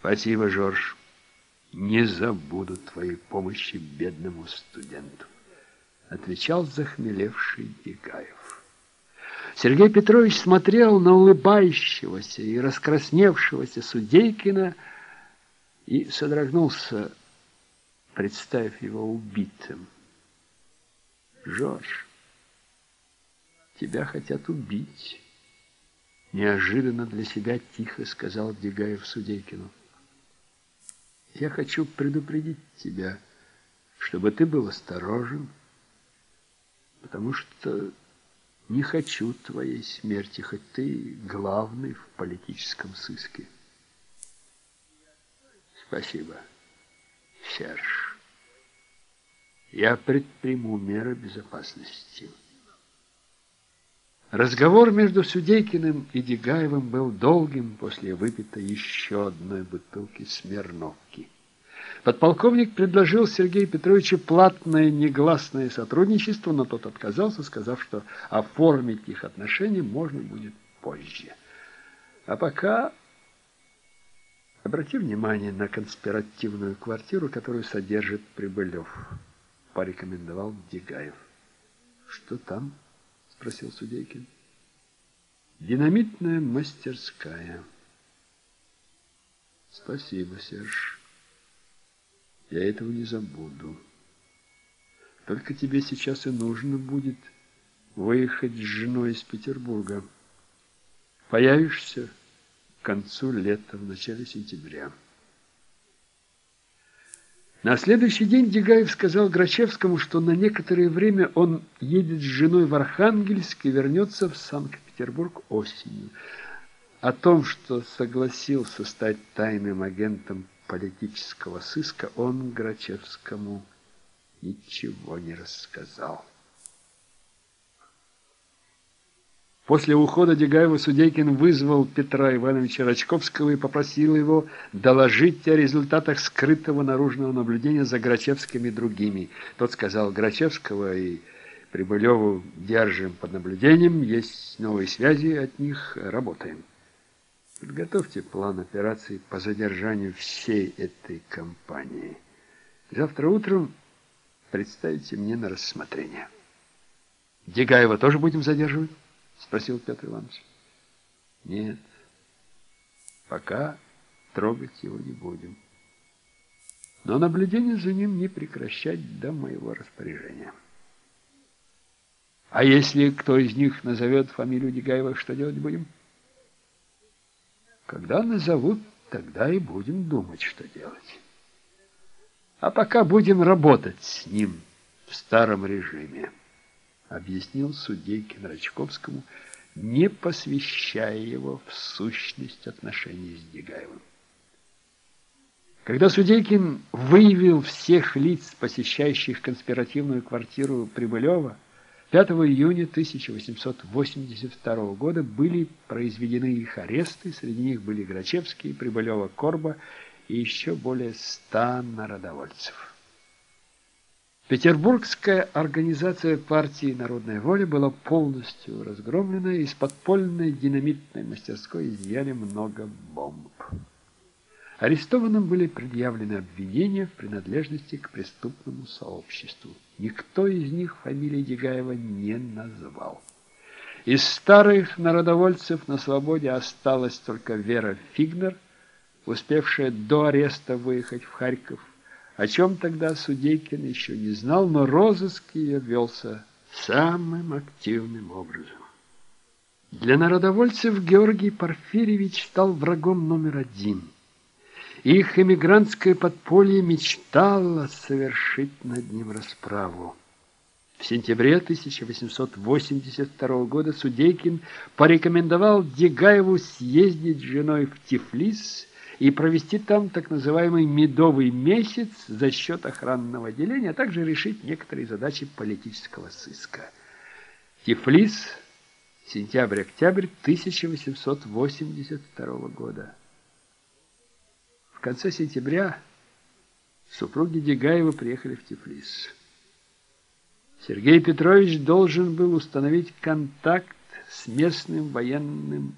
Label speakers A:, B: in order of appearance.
A: Спасибо, Жорж. Не забуду твоей помощи бедному студенту, отвечал захмелевший Дегаев. Сергей Петрович смотрел на улыбающегося и раскрасневшегося Судейкина и содрогнулся, представив его убитым. «Жорж, тебя хотят убить», — неожиданно для себя тихо сказал Дегаев Судейкину. «Я хочу предупредить тебя, чтобы ты был осторожен, потому что не хочу твоей смерти, хоть ты главный в политическом сыске». «Спасибо, Серж». Я предприму меры безопасности. Разговор между Судейкиным и Дегаевым был долгим после выпитой еще одной бутылки Смирновки. Подполковник предложил Сергею Петровичу платное негласное сотрудничество, но тот отказался, сказав, что оформить их отношения можно будет позже. А пока обрати внимание на конспиративную квартиру, которую содержит Прибылев порекомендовал Дегаев. «Что там?» — спросил Судейкин. «Динамитная мастерская». «Спасибо, Серж. Я этого не забуду. Только тебе сейчас и нужно будет выехать с женой из Петербурга. Появишься к концу лета, в начале сентября». На следующий день Дегаев сказал Грачевскому, что на некоторое время он едет с женой в Архангельск и вернется в Санкт-Петербург осенью. О том, что согласился стать тайным агентом политического сыска, он Грачевскому ничего не рассказал. После ухода Дегаева Судейкин вызвал Петра Ивановича Рачковского и попросил его доложить о результатах скрытого наружного наблюдения за Грачевским и другими. Тот сказал Грачевского и Прибылеву держим под наблюдением, есть новые связи от них, работаем. Подготовьте план операции по задержанию всей этой компании. Завтра утром представите мне на рассмотрение. Дегаева тоже будем задерживать? — спросил Петр Иванович. «Нет, пока трогать его не будем. Но наблюдение за ним не прекращать до моего распоряжения». «А если кто из них назовет фамилию Дегаева, что делать будем?» «Когда назовут, тогда и будем думать, что делать. А пока будем работать с ним в старом режиме» объяснил судейке Рачковскому, не посвящая его в сущность отношений с Дегаевым. Когда Судейкин выявил всех лиц, посещающих конспиративную квартиру Прибылева, 5 июня 1882 года были произведены их аресты, среди них были Грачевский, Прибылева, Корба и еще более ста народовольцев. Петербургская организация партии «Народная воля» была полностью разгромлена, и из подпольной динамитной мастерской изъяли много бомб. Арестованным были предъявлены обвинения в принадлежности к преступному сообществу. Никто из них фамилии Дегаева не назвал. Из старых народовольцев на свободе осталась только Вера Фигнер, успевшая до ареста выехать в Харьков о чем тогда Судейкин еще не знал, но розыск ее велся самым активным образом. Для народовольцев Георгий Порфирьевич стал врагом номер один. Их эмигрантское подполье мечтало совершить над ним расправу. В сентябре 1882 года Судейкин порекомендовал Дегаеву съездить с женой в Тифлис и провести там так называемый «медовый месяц» за счет охранного отделения, а также решить некоторые задачи политического сыска. Тифлис, сентябрь-октябрь 1882 года. В конце сентября супруги Дегаева приехали в Тифлис. Сергей Петрович должен был установить контакт с местным военным